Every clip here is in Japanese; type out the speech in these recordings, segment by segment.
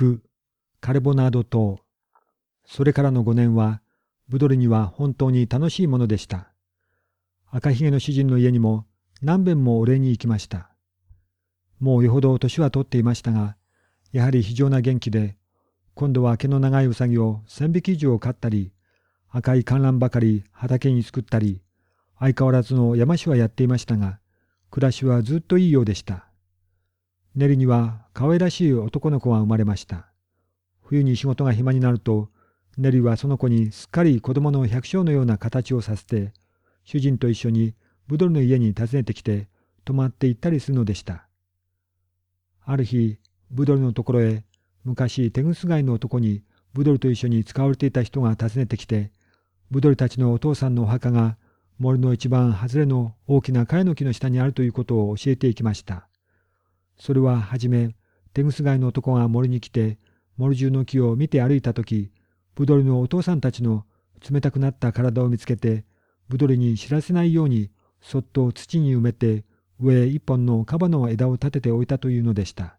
ク、カルボナード島。それからの5年は、ブドリには本当に楽しいものでした。赤ひげの主人の家にも何遍もお礼に行きました。もうよほど年は取っていましたが、やはり非常な元気で、今度は毛の長いうさぎを千匹以上飼ったり、赤い観覧ばかり畑に作ったり、相変わらずの山師はやっていましたが、暮らしはずっといいようでした。ネリには可愛らしい男の子が生まれました。冬に仕事が暇になると、ネリはその子にすっかり子供の百姓のような形をさせて、主人と一緒にブドルの家に訪ねてきて、泊まって行ったりするのでした。ある日、ブドルのところへ、昔テグス街の男にブドルと一緒に使われていた人が訪ねてきて、ブドルたちのお父さんのお墓が森の一番外れの大きな茅の木の下にあるということを教えていきました。それははじめ、テグス街の男が森に来て、森中の木を見て歩いたとき、ブドリのお父さんたちの冷たくなった体を見つけて、ブドリに知らせないように、そっと土に埋めて、上へ一本のカバの枝を立てておいたというのでした。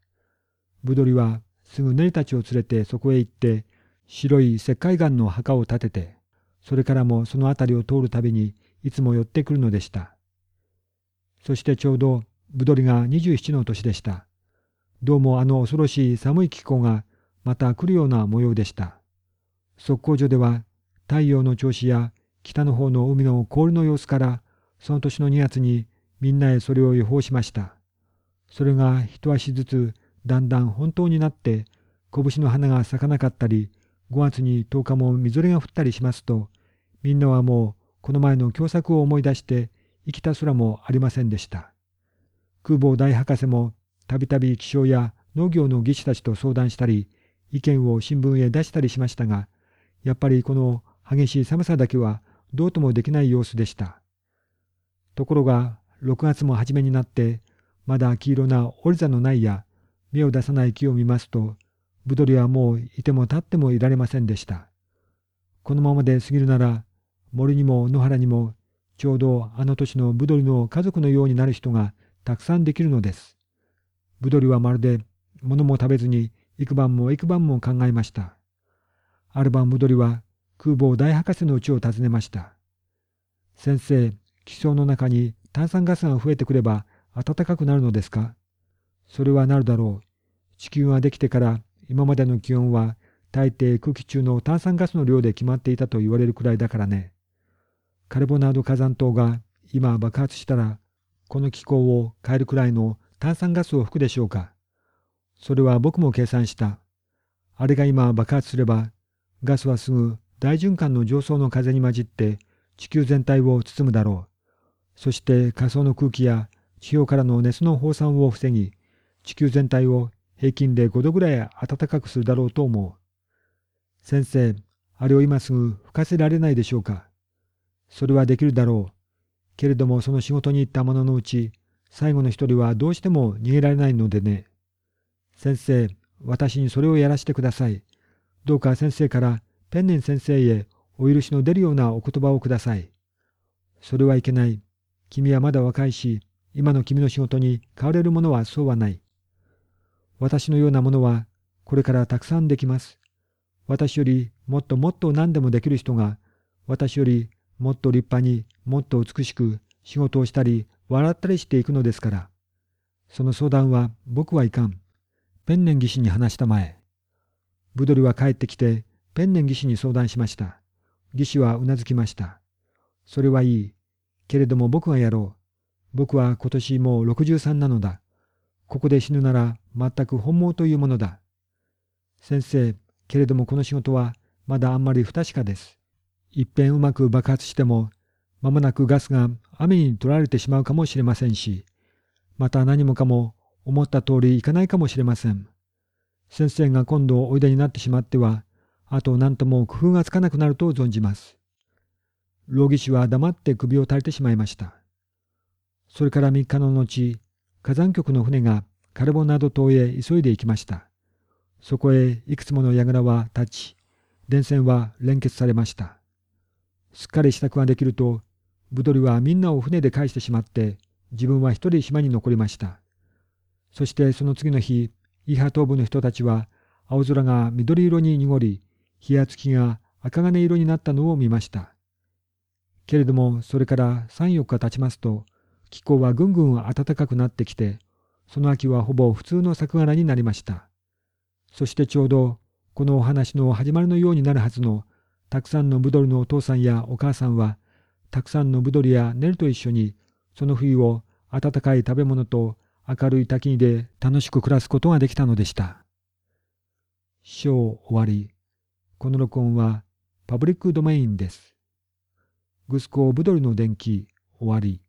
ブドリはすぐネリたちを連れてそこへ行って、白い石灰岩の墓を建てて、それからもその辺りを通るたびにいつも寄ってくるのでした。そしてちょうどブドリが27の年でした。どうもあの恐ろしい寒い気候がまた来るような模様でした。測候所では太陽の調子や北の方の海の氷の様子からその年の2月にみんなへそれを予報しました。それが一足ずつだんだん本当になって拳の花が咲かなかったり5月に10日もみぞれが降ったりしますとみんなはもうこの前の共作を思い出して生きた空もありませんでした。空母大博士もたびたび気象や農業の技師たちと相談したり、意見を新聞へ出したりしましたが、やっぱりこの激しい寒さだけはどうともできない様子でした。ところが、6月も初めになって、まだ黄色な折り座のないや、芽を出さない木を見ますと、ブドリはもういても立ってもいられませんでした。このままで過ぎるなら、森にも野原にも、ちょうどあの年のブドリの家族のようになる人がたくさんできるのです。ブドリはまるで物も食べずに幾晩も幾晩も考えました。ある晩ブドリは空母大博士の家を訪ねました。先生、気象の中に炭酸ガスが増えてくれば暖かくなるのですか？それはなるだろう。地球ができてから今までの気温は大抵空気中の炭酸ガスの量で決まっていたと言われるくらいだからね。カルボナード火山島が今爆発したらこの気候を変えるくらいの炭酸ガスを吹くでしょうか？それは僕も計算した。あれが今爆発すれば、ガスはすぐ大循環の上層の風に混じって地球全体を包むだろう。そして仮想の空気や地表からの熱の放散を防ぎ、地球全体を平均で5度ぐらい暖かくするだろうと思う。先生、あれを今すぐ吹かせられないでしょうか？それはできるだろう。けれどもその仕事に行った者のうち、最後の一人はどうしても逃げられないのでね。先生、私にそれをやらせてください。どうか先生からペンネン先生へお許しの出るようなお言葉をください。それはいけない。君はまだ若いし、今の君の仕事に変われるものはそうはない。私のようなものはこれからたくさんできます。私よりもっともっと何でもできる人が、私よりもっと立派にもっと美しく仕事をしたり笑ったりしていくのですから。その相談は僕はいかん。ペンネン技師に話したまえ。ブドリは帰ってきてペンネン技師に相談しました。技師はうなずきました。それはいい。けれども僕がやろう。僕は今年もう63なのだ。ここで死ぬなら全く本望というものだ。先生、けれどもこの仕事はまだあんまり不確かです。いっぺんうまく爆発しても、まもなくガスが雨に取られてしまうかもしれませんし、また何もかも思った通りいかないかもしれません。先生が今度おいでになってしまっては、あと何とも工夫がつかなくなると存じます。老技師は黙って首を垂れてしまいました。それから3日の後、火山局の船がカルボナード島へ急いで行きました。そこへいくつもの櫓は立ち、電線は連結されました。すっかり支度ができると、ブドリはみんなを船で返してしまって、自分は一人島に残りました。そしてその次の日、イハ東部の人たちは、青空が緑色に濁り、日や月が赤金色になったのを見ました。けれども、それから3、4日経ちますと、気候はぐんぐん暖かくなってきて、その秋はほぼ普通の作柄になりました。そしてちょうど、このお話の始まりのようになるはずの、たくさんのブドルのお父さんやお母さんは、たくさんのブドルやネルと一緒に、その冬を暖かい食べ物と明るい滝にで楽しく暮らすことができたのでした。章終わり。この録音はパブリックドメインです。グスコ・ブドルの電気終わり。